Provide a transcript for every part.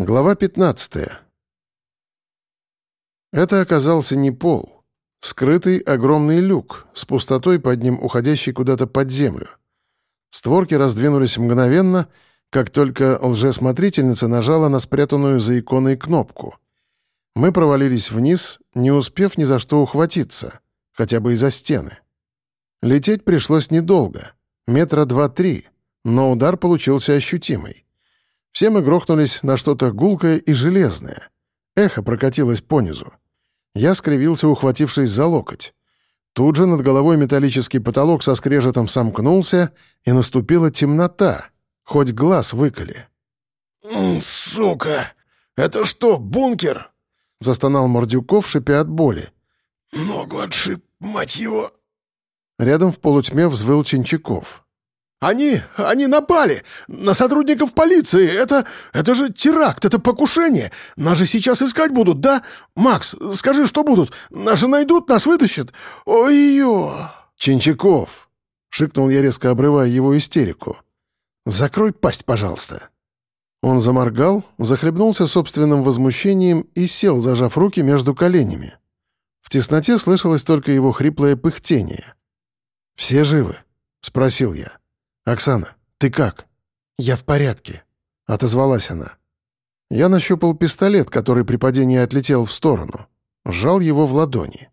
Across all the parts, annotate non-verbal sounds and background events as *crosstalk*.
Глава 15. Это оказался не пол. Скрытый огромный люк, с пустотой под ним уходящий куда-то под землю. Створки раздвинулись мгновенно, как только лжесмотрительница нажала на спрятанную за иконой кнопку. Мы провалились вниз, не успев ни за что ухватиться, хотя бы и за стены. Лететь пришлось недолго, метра два-три, но удар получился ощутимый. Все мы грохнулись на что-то гулкое и железное. Эхо прокатилось понизу. Я скривился, ухватившись за локоть. Тут же над головой металлический потолок со скрежетом сомкнулся, и наступила темнота, хоть глаз выколи. «Сука! Это что, бункер?» — застонал Мордюков, шипя от боли. «Ногу отшиб, мать его!» Рядом в полутьме взвыл Чинчаков. «Они... они напали! На сотрудников полиции! Это... это же теракт, это покушение! Нас же сейчас искать будут, да? Макс, скажи, что будут? Нас же найдут, нас вытащат! Ой-ё!» «Чинчаков!» — шикнул я, резко обрывая его истерику. «Закрой пасть, пожалуйста!» Он заморгал, захлебнулся собственным возмущением и сел, зажав руки между коленями. В тесноте слышалось только его хриплое пыхтение. «Все живы?» — спросил я. «Оксана, ты как?» «Я в порядке», — отозвалась она. Я нащупал пистолет, который при падении отлетел в сторону. Сжал его в ладони.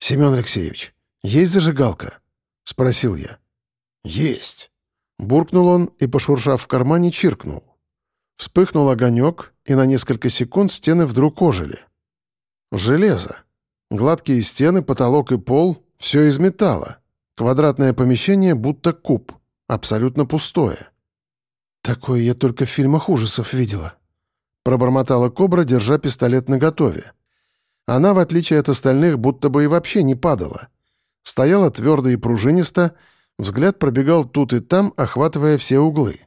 «Семен Алексеевич, есть зажигалка?» — спросил я. «Есть». Буркнул он и, пошуршав в кармане, чиркнул. Вспыхнул огонек, и на несколько секунд стены вдруг ожили. Железо. Гладкие стены, потолок и пол — все из металла. Квадратное помещение будто куб — Абсолютно пустое. «Такое я только в фильмах ужасов видела», — пробормотала кобра, держа пистолет наготове. Она, в отличие от остальных, будто бы и вообще не падала. Стояла твердо и пружинисто, взгляд пробегал тут и там, охватывая все углы.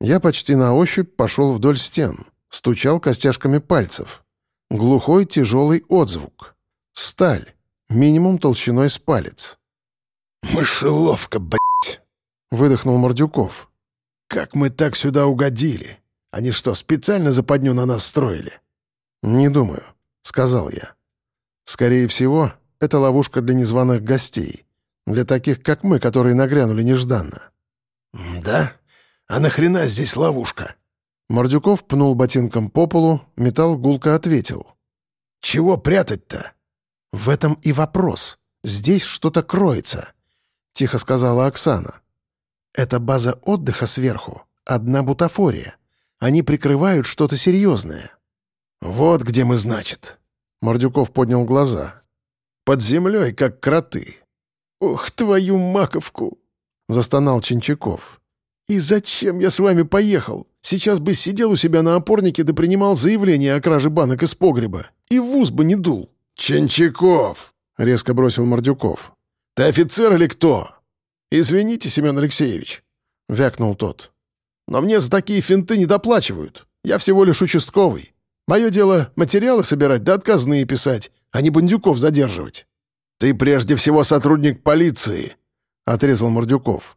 Я почти на ощупь пошел вдоль стен, стучал костяшками пальцев. Глухой тяжелый отзвук. Сталь, минимум толщиной с палец. «Мышеловка, блядь!» — выдохнул Мордюков. «Как мы так сюда угодили? Они что, специально западню на нас строили?» «Не думаю», — сказал я. «Скорее всего, это ловушка для незваных гостей, для таких, как мы, которые нагрянули нежданно». «Да? А нахрена здесь ловушка?» Мордюков пнул ботинком по полу, металл гулко ответил. «Чего прятать-то?» «В этом и вопрос. Здесь что-то кроется», — тихо сказала Оксана. Это база отдыха сверху, одна бутафория. Они прикрывают что-то серьезное. Вот где мы, значит. Мордюков поднял глаза. Под землей, как кроты. Ох, твою маковку! Застонал Чинчаков. И зачем я с вами поехал? Сейчас бы сидел у себя на опорнике да принимал заявление о краже банок из погреба. И в ус бы не дул. «Чинчаков!» — резко бросил Мордюков. «Ты офицер или кто?» «Извините, Семен Алексеевич», — вякнул тот. «Но мне за такие финты не доплачивают. Я всего лишь участковый. Мое дело — материалы собирать да отказные писать, а не бандюков задерживать». «Ты прежде всего сотрудник полиции», — отрезал Мордюков.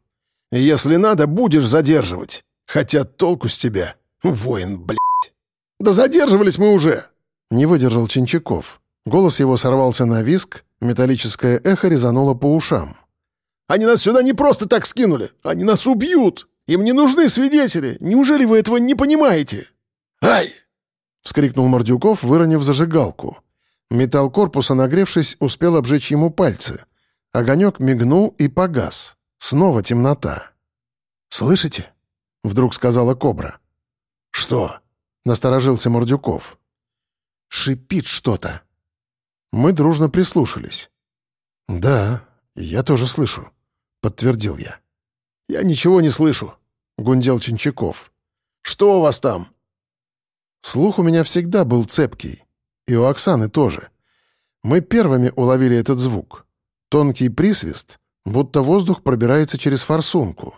«Если надо, будешь задерживать. Хотя толку с тебя, воин, блядь». «Да задерживались мы уже!» — не выдержал Чинчаков. Голос его сорвался на виск, металлическое эхо резануло по ушам. Они нас сюда не просто так скинули. Они нас убьют. Им не нужны свидетели. Неужели вы этого не понимаете?» «Ай!» — вскрикнул Мордюков, выронив зажигалку. Металл корпуса, нагревшись, успел обжечь ему пальцы. Огонек мигнул и погас. Снова темнота. «Слышите?» — вдруг сказала кобра. «Что?» — насторожился Мордюков. «Шипит что-то». Мы дружно прислушались. «Да, я тоже слышу», подтвердил я. «Я ничего не слышу», — гундел Чинчаков. «Что у вас там?» Слух у меня всегда был цепкий. И у Оксаны тоже. Мы первыми уловили этот звук. Тонкий присвист, будто воздух пробирается через форсунку.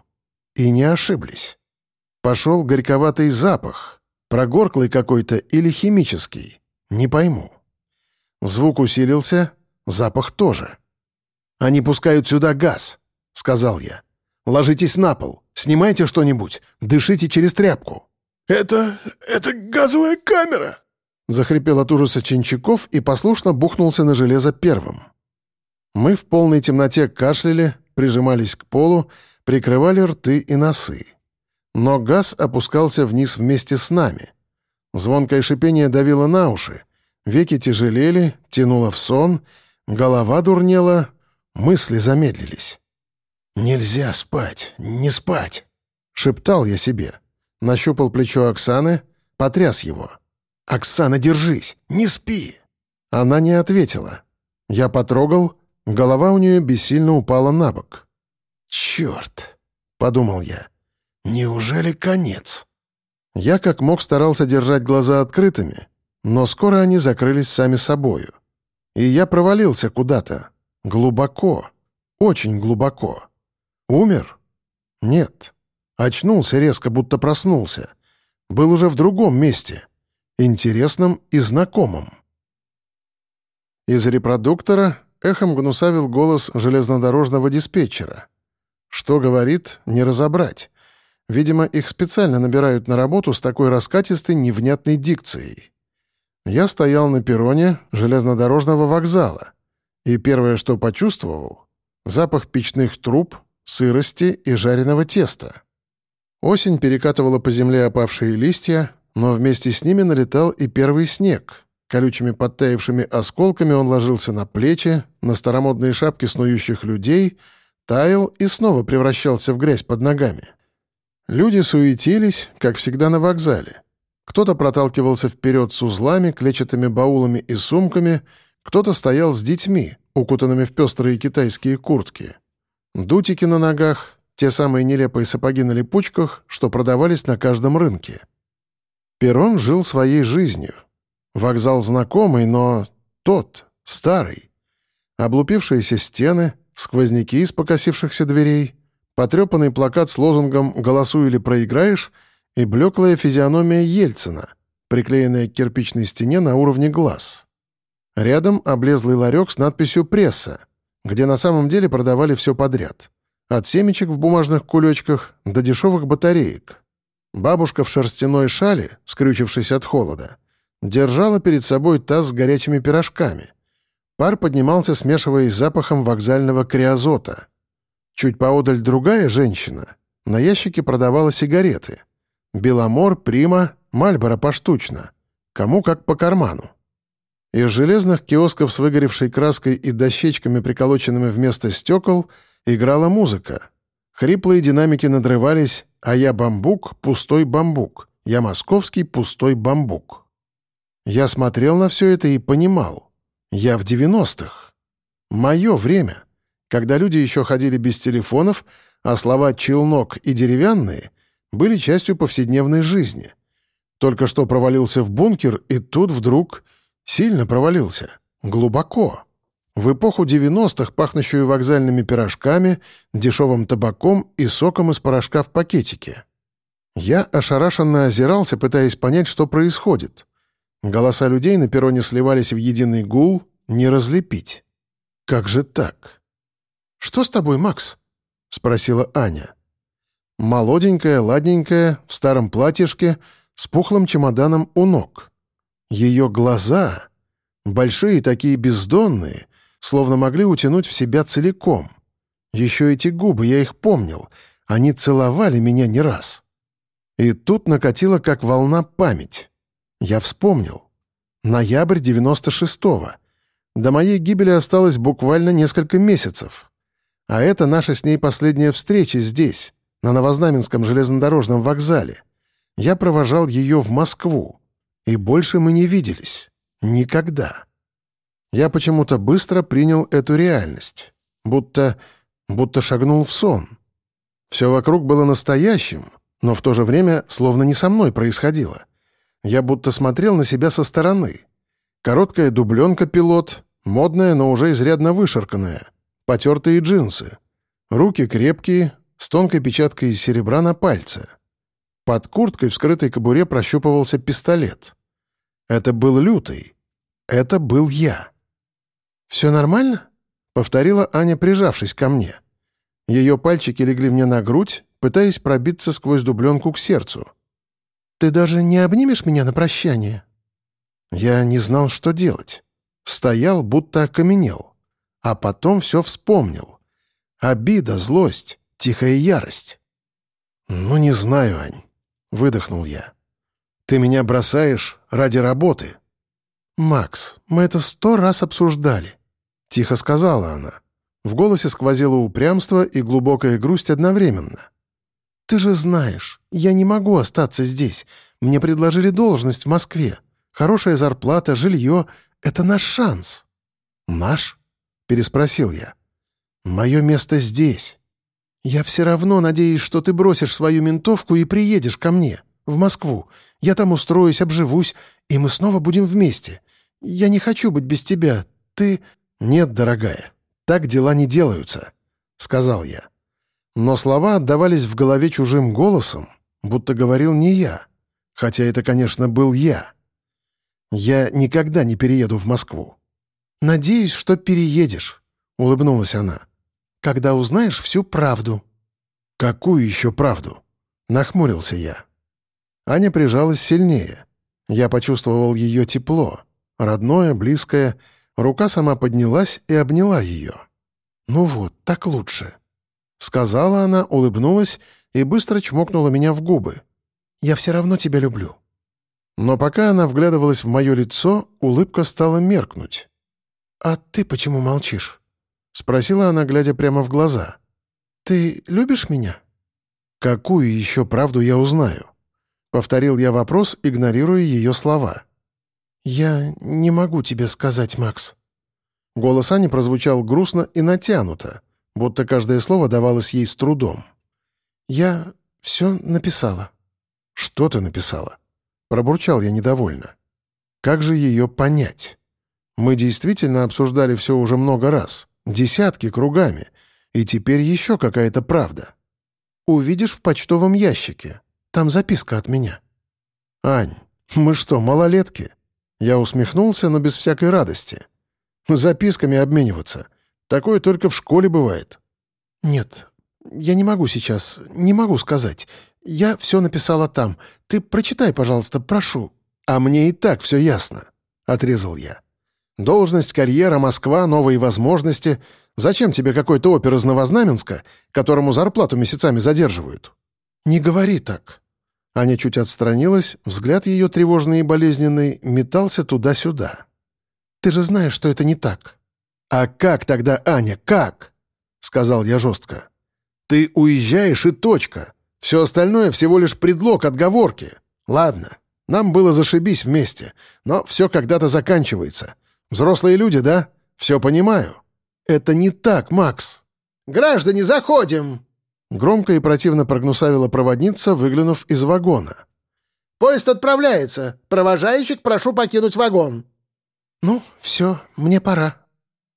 И не ошиблись. Пошел горьковатый запах, прогорклый какой-то или химический. Не пойму. Звук усилился, запах тоже. Они пускают сюда газ. — сказал я. «Ложитесь на пол, снимайте что-нибудь, дышите через тряпку». Это... это газовая камера!» Захрипел от ужаса Чинчаков и послушно бухнулся на железо первым. Мы в полной темноте кашляли, прижимались к полу, прикрывали рты и носы. Но газ опускался вниз вместе с нами. Звонкое шипение давило на уши, веки тяжелели, тянуло в сон, голова дурнела, мысли замедлились. «Нельзя спать, не спать!» — шептал я себе. Нащупал плечо Оксаны, потряс его. «Оксана, держись! Не спи!» Она не ответила. Я потрогал, голова у нее бессильно упала на бок. «Черт!» — подумал я. «Неужели конец?» Я как мог старался держать глаза открытыми, но скоро они закрылись сами собою. И я провалился куда-то. Глубоко. Очень глубоко. Умер? Нет. Очнулся резко, будто проснулся. Был уже в другом месте. Интересном и знакомом. Из репродуктора эхом гнусавил голос железнодорожного диспетчера. Что говорит, не разобрать. Видимо, их специально набирают на работу с такой раскатистой, невнятной дикцией. Я стоял на перроне железнодорожного вокзала, и первое, что почувствовал — запах печных труб, сырости и жареного теста. Осень перекатывала по земле опавшие листья, но вместе с ними налетал и первый снег. Колючими подтаявшими осколками он ложился на плечи, на старомодные шапки снующих людей, таял и снова превращался в грязь под ногами. Люди суетились, как всегда на вокзале. Кто-то проталкивался вперед с узлами, клетчатыми баулами и сумками, кто-то стоял с детьми, укутанными в пестрые китайские куртки. Дутики на ногах, те самые нелепые сапоги на липучках, что продавались на каждом рынке. Перрон жил своей жизнью. Вокзал знакомый, но тот, старый. Облупившиеся стены, сквозняки из покосившихся дверей — потрепанный плакат с лозунгом «Голосуй или проиграешь» и блеклая физиономия Ельцина, приклеенная к кирпичной стене на уровне глаз. Рядом облезлый ларек с надписью «Пресса», где на самом деле продавали все подряд. От семечек в бумажных кулечках до дешевых батареек. Бабушка в шерстяной шале, скрючившись от холода, держала перед собой таз с горячими пирожками. Пар поднимался, смешиваясь с запахом вокзального криозота — Чуть поодаль другая женщина на ящике продавала сигареты. Беломор, Прима, Мальборо поштучно. Кому как по карману. Из железных киосков с выгоревшей краской и дощечками, приколоченными вместо стекол, играла музыка. Хриплые динамики надрывались «А я бамбук, пустой бамбук, я московский пустой бамбук». Я смотрел на все это и понимал. Я в девяностых. Мое время когда люди еще ходили без телефонов, а слова «челнок» и «деревянные» были частью повседневной жизни. Только что провалился в бункер, и тут вдруг сильно провалился. Глубоко. В эпоху 90-х, пахнущую вокзальными пирожками, дешевым табаком и соком из порошка в пакетике. Я ошарашенно озирался, пытаясь понять, что происходит. Голоса людей на перроне сливались в единый гул, не разлепить. Как же так? «Что с тобой, Макс?» — спросила Аня. Молоденькая, ладненькая, в старом платьишке, с пухлым чемоданом у ног. Ее глаза, большие такие бездонные, словно могли утянуть в себя целиком. Еще эти губы, я их помнил, они целовали меня не раз. И тут накатила как волна память. Я вспомнил. Ноябрь 96-го. До моей гибели осталось буквально несколько месяцев. А это наша с ней последняя встреча здесь, на Новознаменском железнодорожном вокзале. Я провожал ее в Москву. И больше мы не виделись. Никогда. Я почему-то быстро принял эту реальность. Будто... будто шагнул в сон. Все вокруг было настоящим, но в то же время словно не со мной происходило. Я будто смотрел на себя со стороны. Короткая дубленка пилот, модная, но уже изрядно вышарканная — потертые джинсы. Руки крепкие, с тонкой печаткой из серебра на пальце. Под курткой в скрытой кобуре прощупывался пистолет. Это был лютый. Это был я. «Все нормально?» — повторила Аня, прижавшись ко мне. Ее пальчики легли мне на грудь, пытаясь пробиться сквозь дубленку к сердцу. Ты даже не обнимешь меня на прощание?» Я не знал, что делать. Стоял, будто окаменел. А потом все вспомнил. Обида, злость, тихая ярость. «Ну, не знаю, Ань», — выдохнул я. «Ты меня бросаешь ради работы». «Макс, мы это сто раз обсуждали», — тихо сказала она. В голосе сквозило упрямство и глубокая грусть одновременно. «Ты же знаешь, я не могу остаться здесь. Мне предложили должность в Москве. Хорошая зарплата, жилье — это наш шанс». «Наш?» — переспросил я. «Мое место здесь. Я все равно надеюсь, что ты бросишь свою ментовку и приедешь ко мне, в Москву. Я там устроюсь, обживусь, и мы снова будем вместе. Я не хочу быть без тебя. Ты...» «Нет, дорогая, так дела не делаются», — сказал я. Но слова отдавались в голове чужим голосом, будто говорил не я, хотя это, конечно, был я. Я никогда не перееду в Москву. «Надеюсь, что переедешь», — улыбнулась она. «Когда узнаешь всю правду». «Какую еще правду?» — нахмурился я. Аня прижалась сильнее. Я почувствовал ее тепло, родное, близкое. Рука сама поднялась и обняла ее. «Ну вот, так лучше», — сказала она, улыбнулась и быстро чмокнула меня в губы. «Я все равно тебя люблю». Но пока она вглядывалась в мое лицо, улыбка стала меркнуть. «А ты почему молчишь?» — спросила она, глядя прямо в глаза. «Ты любишь меня?» «Какую еще правду я узнаю?» — повторил я вопрос, игнорируя ее слова. «Я не могу тебе сказать, Макс». Голос Ани прозвучал грустно и натянуто, будто каждое слово давалось ей с трудом. «Я все написала». «Что ты написала?» Пробурчал я недовольно. «Как же ее понять?» Мы действительно обсуждали все уже много раз, десятки кругами, и теперь еще какая-то правда. Увидишь в почтовом ящике. Там записка от меня. «Ань, мы что, малолетки?» Я усмехнулся, но без всякой радости. «Записками обмениваться. Такое только в школе бывает». «Нет, я не могу сейчас, не могу сказать. Я все написала там. Ты прочитай, пожалуйста, прошу». «А мне и так все ясно», — отрезал я. «Должность, карьера, Москва, новые возможности. Зачем тебе какой-то опер из Новознаменска, которому зарплату месяцами задерживают?» «Не говори так». Аня чуть отстранилась, взгляд ее тревожный и болезненный метался туда-сюда. «Ты же знаешь, что это не так». «А как тогда, Аня, как?» — сказал я жестко. «Ты уезжаешь и точка. Все остальное всего лишь предлог, отговорки. Ладно, нам было зашибись вместе, но все когда-то заканчивается. Взрослые люди, да? Все понимаю. Это не так, Макс. «Граждане, заходим!» Громко и противно прогнусавила проводница, выглянув из вагона. «Поезд отправляется. Провожающих прошу покинуть вагон». «Ну, все, мне пора».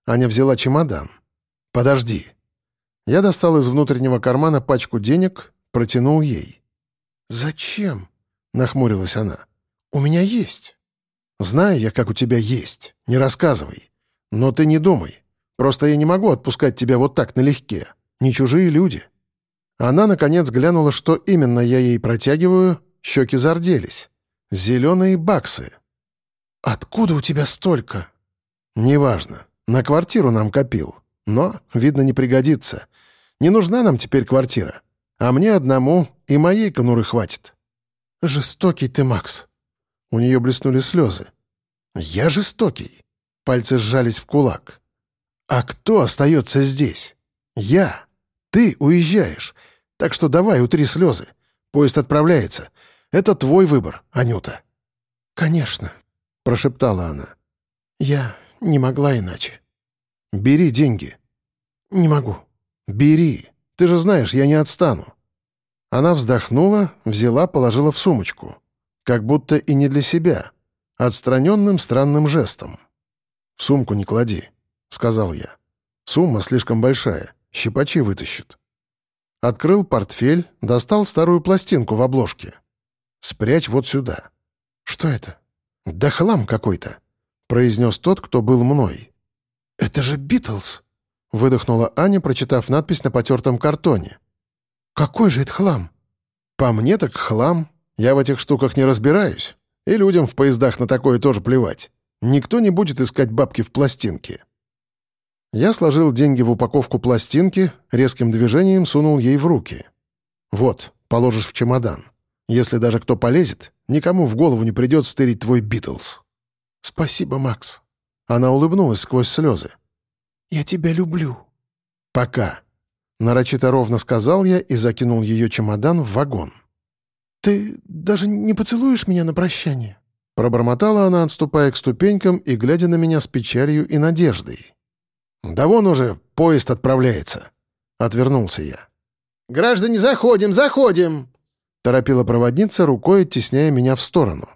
Аня взяла чемодан. «Подожди». Я достал из внутреннего кармана пачку денег, протянул ей. «Зачем?» — нахмурилась она. «У меня есть». «Знаю я, как у тебя есть. Не рассказывай. Но ты не думай. Просто я не могу отпускать тебя вот так налегке. Не чужие люди». Она, наконец, глянула, что именно я ей протягиваю, щеки зарделись. Зеленые баксы. «Откуда у тебя столько?» «Неважно. На квартиру нам копил. Но, видно, не пригодится. Не нужна нам теперь квартира. А мне одному и моей конуры хватит». «Жестокий ты, Макс». У нее блеснули слезы. «Я жестокий». Пальцы сжались в кулак. «А кто остается здесь? Я. Ты уезжаешь. Так что давай, утри слезы. Поезд отправляется. Это твой выбор, Анюта». «Конечно», — прошептала она. «Я не могла иначе». «Бери деньги». «Не могу». «Бери. Ты же знаешь, я не отстану». Она вздохнула, взяла, положила в сумочку. Как будто и не для себя. Отстраненным странным жестом. «В сумку не клади», — сказал я. «Сумма слишком большая. Щипачи вытащит». Открыл портфель, достал старую пластинку в обложке. «Спрячь вот сюда». «Что это?» «Да хлам какой-то», — произнес тот, кто был мной. «Это же Битлз!» — выдохнула Аня, прочитав надпись на потертом картоне. «Какой же это хлам?» «По мне так хлам. Я в этих штуках не разбираюсь, и людям в поездах на такое тоже плевать. Никто не будет искать бабки в пластинке. Я сложил деньги в упаковку пластинки, резким движением сунул ей в руки. «Вот, положишь в чемодан. Если даже кто полезет, никому в голову не придет стырить твой Битлз». «Спасибо, Макс». Она улыбнулась сквозь слезы. «Я тебя люблю». «Пока», — нарочито ровно сказал я и закинул ее чемодан в вагон. «Ты даже не поцелуешь меня на прощание?» Пробормотала она, отступая к ступенькам и глядя на меня с печалью и надеждой. «Да вон уже поезд отправляется», — отвернулся я. «Граждане, заходим, заходим!» — торопила проводница, рукой оттесняя меня в сторону.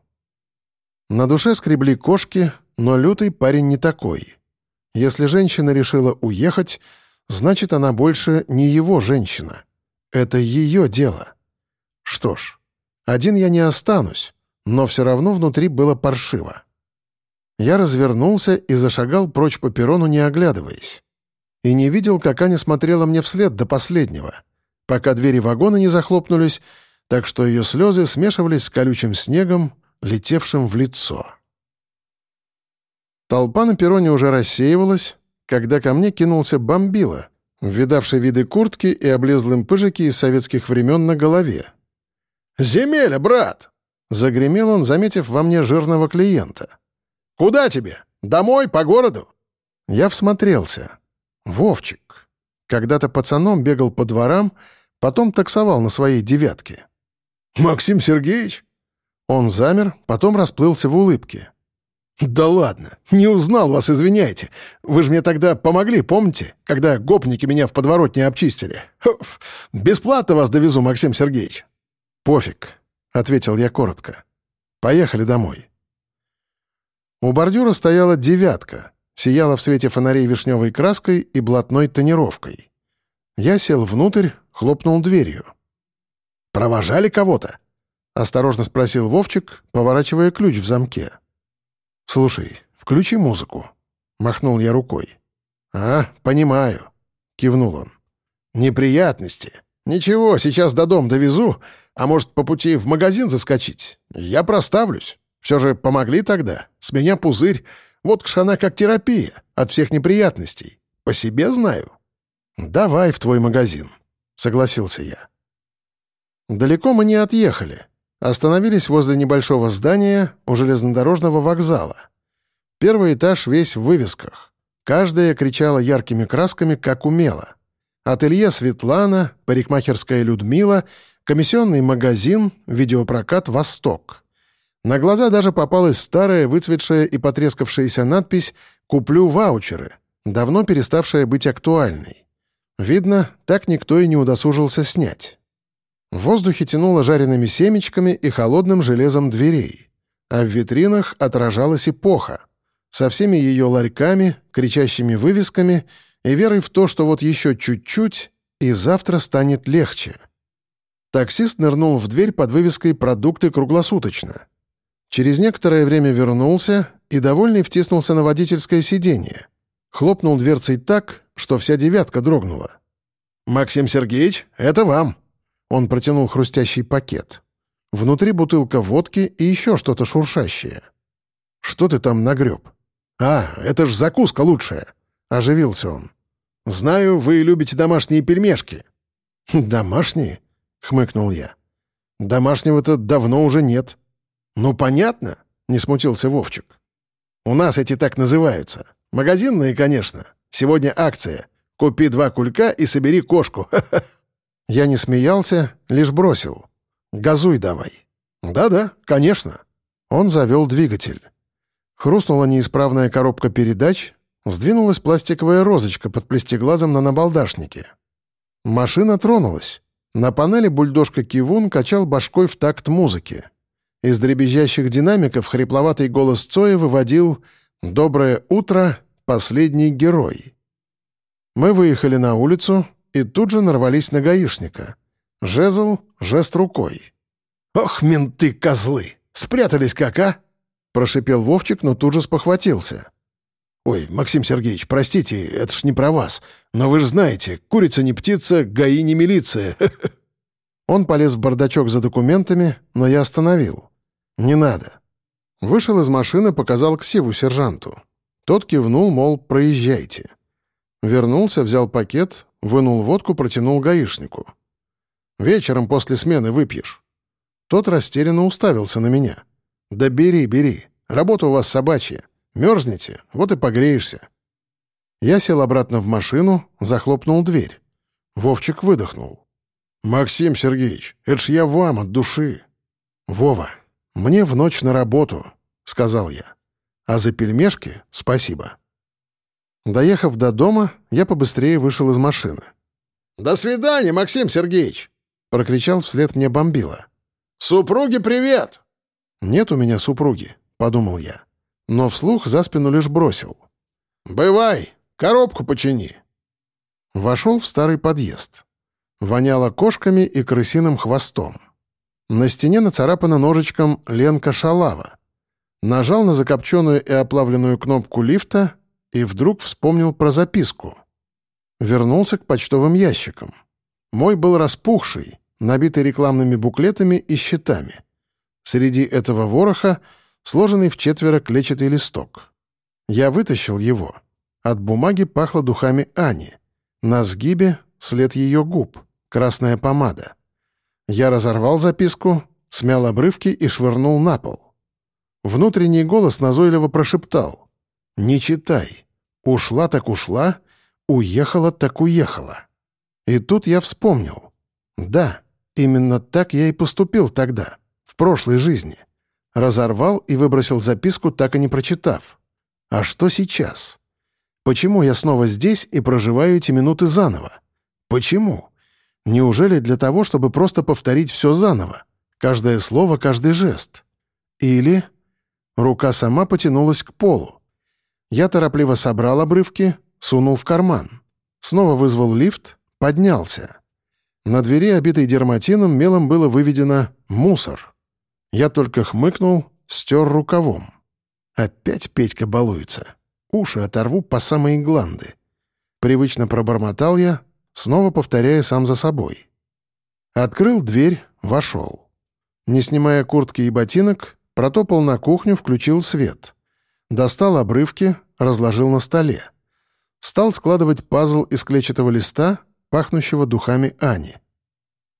На душе скребли кошки, но лютый парень не такой. Если женщина решила уехать, значит, она больше не его женщина. Это ее дело. Что ж, один я не останусь, но все равно внутри было паршиво. Я развернулся и зашагал прочь по перрону, не оглядываясь. И не видел, как Аня смотрела мне вслед до последнего, пока двери вагона не захлопнулись, так что ее слезы смешивались с колючим снегом, летевшим в лицо. Толпа на перроне уже рассеивалась, когда ко мне кинулся бомбила, видавший виды куртки и облезлым пыжики из советских времен на голове. «Земеля, брат!» — загремел он, заметив во мне жирного клиента. «Куда тебе? Домой, по городу?» Я всмотрелся. Вовчик. Когда-то пацаном бегал по дворам, потом таксовал на своей девятке. «Максим Сергеевич?» Он замер, потом расплылся в улыбке. «Да ладно, не узнал вас, извиняйте. Вы же мне тогда помогли, помните, когда гопники меня в подворотне обчистили? Бесплатно вас довезу, Максим Сергеевич». «Пофиг», — ответил я коротко. «Поехали домой». У бордюра стояла «девятка», сияла в свете фонарей вишневой краской и блатной тонировкой. Я сел внутрь, хлопнул дверью. «Провожали кого-то?» — осторожно спросил Вовчик, поворачивая ключ в замке. «Слушай, включи музыку», — махнул я рукой. «А, понимаю», — кивнул он. «Неприятности. Ничего, сейчас до дома довезу, а может, по пути в магазин заскочить? Я проставлюсь. Все же помогли тогда. С меня пузырь. Вот она как терапия. От всех неприятностей. По себе знаю». «Давай в твой магазин», — согласился я. Далеко мы не отъехали. Остановились возле небольшого здания у железнодорожного вокзала. Первый этаж весь в вывесках. Каждая кричала яркими красками, как умела. Ателье Светлана, парикмахерская Людмила, комиссионный магазин, видеопрокат «Восток». На глаза даже попалась старая, выцветшая и потрескавшаяся надпись «Куплю ваучеры», давно переставшая быть актуальной. Видно, так никто и не удосужился снять. В воздухе тянуло жареными семечками и холодным железом дверей. А в витринах отражалась эпоха. Со всеми ее ларьками, кричащими вывесками и верой в то, что вот еще чуть-чуть, и завтра станет легче. Таксист нырнул в дверь под вывеской «Продукты круглосуточно». Через некоторое время вернулся и, довольный, втиснулся на водительское сиденье. Хлопнул дверцей так, что вся девятка дрогнула. «Максим Сергеевич, это вам!» Он протянул хрустящий пакет. Внутри бутылка водки и еще что-то шуршащее. «Что ты там нагреб?» «А, это ж закуска лучшая!» — оживился он. «Знаю, вы любите домашние пельмешки». «Домашние?» — хмыкнул я. «Домашнего-то давно уже нет». «Ну, понятно», — не смутился Вовчик. «У нас эти так называются. Магазинные, конечно. Сегодня акция. Купи два кулька и собери кошку. *laughs* Я не смеялся, лишь бросил. «Газуй давай». «Да-да, конечно». Он завел двигатель. Хрустнула неисправная коробка передач, сдвинулась пластиковая розочка под плестиглазом на набалдашнике. Машина тронулась. На панели бульдожка Кивун качал башкой в такт музыки. Из дребезжащих динамиков хрипловатый голос Цоя выводил «Доброе утро, последний герой». Мы выехали на улицу, и тут же нарвались на гаишника. Жезл — жест рукой. «Ох, менты, козлы! Спрятались как, а?» — прошипел Вовчик, но тут же спохватился. «Ой, Максим Сергеевич, простите, это ж не про вас. Но вы же знаете, курица не птица, ГАИ не милиция». *laughs* Он полез в бардачок за документами, но я остановил. «Не надо». Вышел из машины, показал ксиву сержанту. Тот кивнул, мол, проезжайте. Вернулся, взял пакет, вынул водку, протянул гаишнику. «Вечером после смены выпьешь». Тот растерянно уставился на меня. «Да бери, бери. Работа у вас собачья. Мерзнете, вот и погреешься». Я сел обратно в машину, захлопнул дверь. Вовчик выдохнул. «Максим Сергеевич, это ж я вам от души». «Вова, мне в ночь на работу», — сказал я. «А за пельмешки спасибо». Доехав до дома, я побыстрее вышел из машины. «До свидания, Максим Сергеевич!» — прокричал вслед мне бомбила. «Супруге привет!» «Нет у меня супруги», — подумал я. Но вслух за спину лишь бросил. «Бывай, коробку почини». Вошел в старый подъезд. Воняло кошками и крысиным хвостом. На стене нацарапана ножичком «Ленка Шалава». Нажал на закопченную и оплавленную кнопку лифта и вдруг вспомнил про записку. Вернулся к почтовым ящикам. Мой был распухший, набитый рекламными буклетами и щитами. Среди этого вороха сложенный в четверо клетчатый листок. Я вытащил его. От бумаги пахло духами Ани. На сгибе след ее губ, красная помада. Я разорвал записку, смял обрывки и швырнул на пол. Внутренний голос назойливо прошептал. «Не читай. Ушла так ушла, уехала так уехала». И тут я вспомнил. Да, именно так я и поступил тогда, в прошлой жизни. Разорвал и выбросил записку, так и не прочитав. А что сейчас? Почему я снова здесь и проживаю эти минуты заново? Почему? Неужели для того, чтобы просто повторить все заново? Каждое слово, каждый жест? Или... Рука сама потянулась к полу. Я торопливо собрал обрывки, сунул в карман. Снова вызвал лифт, поднялся. На двери, обитой дерматином, мелом было выведено «мусор». Я только хмыкнул, стер рукавом. Опять Петька балуется. Уши оторву по самые гланды. Привычно пробормотал я, снова повторяя сам за собой. Открыл дверь, вошел. Не снимая куртки и ботинок, протопал на кухню, включил свет. Достал обрывки, разложил на столе. Стал складывать пазл из клетчатого листа, пахнущего духами Ани.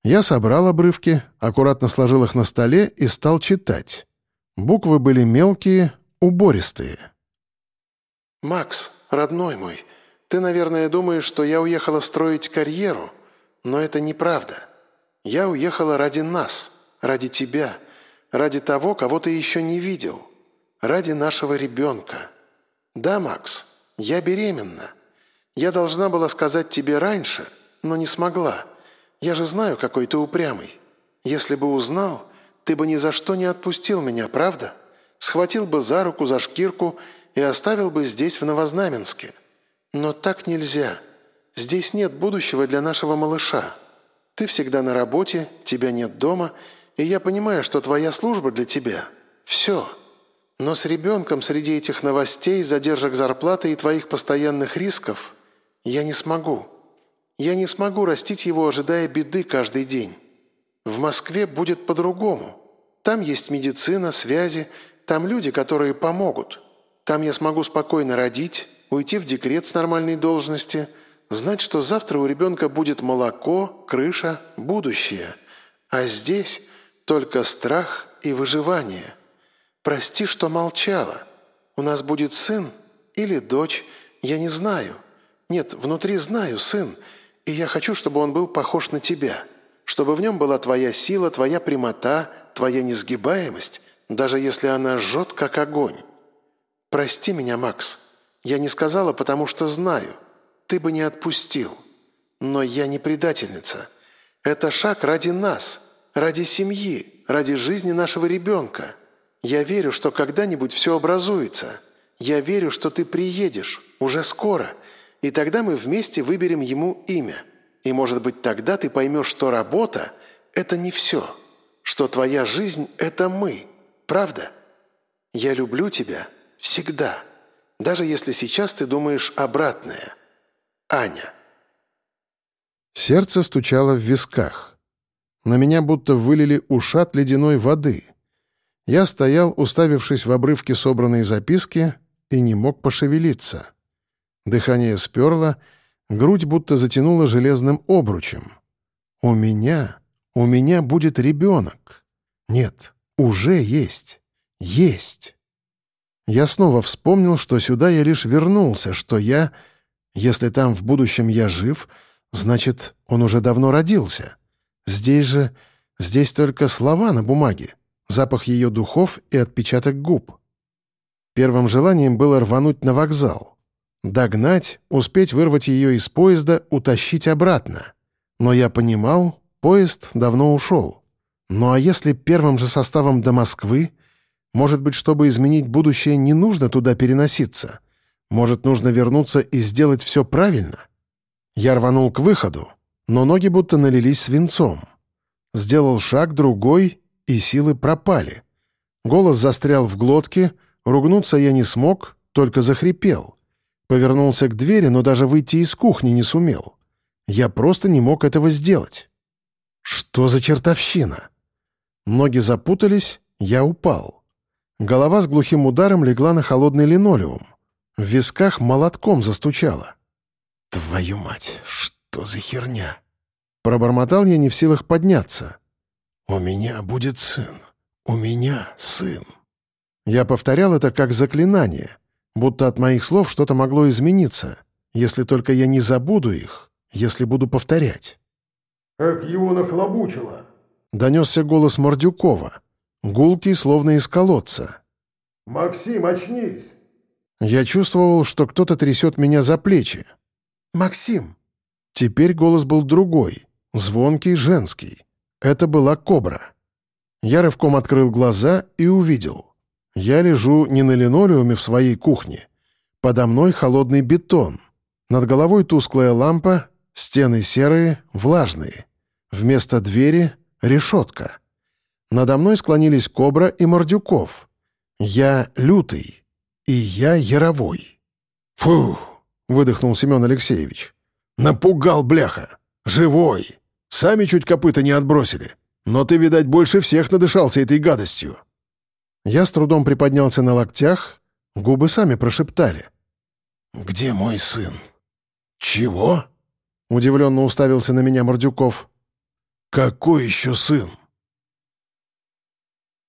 Я собрал обрывки, аккуратно сложил их на столе и стал читать. Буквы были мелкие, убористые. «Макс, родной мой, ты, наверное, думаешь, что я уехала строить карьеру, но это неправда. Я уехала ради нас, ради тебя, ради того, кого ты еще не видел, ради нашего ребенка. Да, Макс, я беременна. Я должна была сказать тебе раньше, но не смогла. Я же знаю, какой ты упрямый. Если бы узнал, ты бы ни за что не отпустил меня, правда? Схватил бы за руку, за шкирку и оставил бы здесь, в Новознаменске. Но так нельзя. Здесь нет будущего для нашего малыша. Ты всегда на работе, тебя нет дома, и я понимаю, что твоя служба для тебя – все. Но с ребенком среди этих новостей, задержек зарплаты и твоих постоянных рисков я не смогу. Я не смогу растить его, ожидая беды каждый день. В Москве будет по-другому. Там есть медицина, связи, там люди, которые помогут. Там я смогу спокойно родить, уйти в декрет с нормальной должности, знать, что завтра у ребенка будет молоко, крыша, будущее. А здесь только страх и выживание. Прости, что молчала. У нас будет сын или дочь, я не знаю. Нет, внутри знаю, сын, и я хочу, чтобы он был похож на тебя, чтобы в нем была твоя сила, твоя прямота, твоя несгибаемость, даже если она жжет, как огонь. «Прости меня, Макс. Я не сказала, потому что знаю. Ты бы не отпустил. Но я не предательница. Это шаг ради нас, ради семьи, ради жизни нашего ребенка. Я верю, что когда-нибудь все образуется. Я верю, что ты приедешь, уже скоро, и тогда мы вместе выберем ему имя. И, может быть, тогда ты поймешь, что работа – это не все, что твоя жизнь – это мы. Правда? Я люблю тебя» Всегда. Даже если сейчас ты думаешь обратное. Аня. Сердце стучало в висках. На меня будто вылили ушат ледяной воды. Я стоял, уставившись в обрывки собранной записки, и не мог пошевелиться. Дыхание сперло, грудь будто затянула железным обручем. «У меня, у меня будет ребенок. Нет, уже есть. Есть». Я снова вспомнил, что сюда я лишь вернулся, что я... Если там в будущем я жив, значит, он уже давно родился. Здесь же... Здесь только слова на бумаге, запах ее духов и отпечаток губ. Первым желанием было рвануть на вокзал. Догнать, успеть вырвать ее из поезда, утащить обратно. Но я понимал, поезд давно ушел. Ну а если первым же составом до Москвы, может быть, чтобы изменить будущее, не нужно туда переноситься? Может, нужно вернуться и сделать все правильно? Я рванул к выходу, но ноги будто налились свинцом. Сделал шаг, другой, и силы пропали. Голос застрял в глотке, ругнуться я не смог, только захрипел. Повернулся к двери, но даже выйти из кухни не сумел. Я просто не мог этого сделать. Что за чертовщина? Ноги запутались, я упал. Голова с глухим ударом легла на холодный линолеум. В висках молотком застучало. «Твою мать, что за херня?» Пробормотал я не в силах подняться. «У меня будет сын. У меня сын». Я повторял это как заклинание, будто от моих слов что-то могло измениться, если только я не забуду их, если буду повторять. «Как его нахлобучило!» — донесся голос Мордюкова. Гулкий, словно из колодца. «Максим, очнись!» Я чувствовал, что кто-то трясет меня за плечи. «Максим!» Теперь голос был другой, звонкий, женский. Это была кобра. Я рывком открыл глаза и увидел. Я лежу не на линолеуме в своей кухне. Подо мной холодный бетон. Над головой тусклая лампа, стены серые, влажные. Вместо двери — решетка. Надо мной склонились Кобра и Мордюков. Я лютый, и я яровой. «Фух!» — выдохнул Семен Алексеевич. «Напугал, бляха! Живой! Сами чуть копыта не отбросили. Но ты, видать, больше всех надышался этой гадостью». Я с трудом приподнялся на локтях, губы сами прошептали. «Где мой сын?» «Чего?» — удивленно уставился на меня Мордюков. «Какой еще сын?»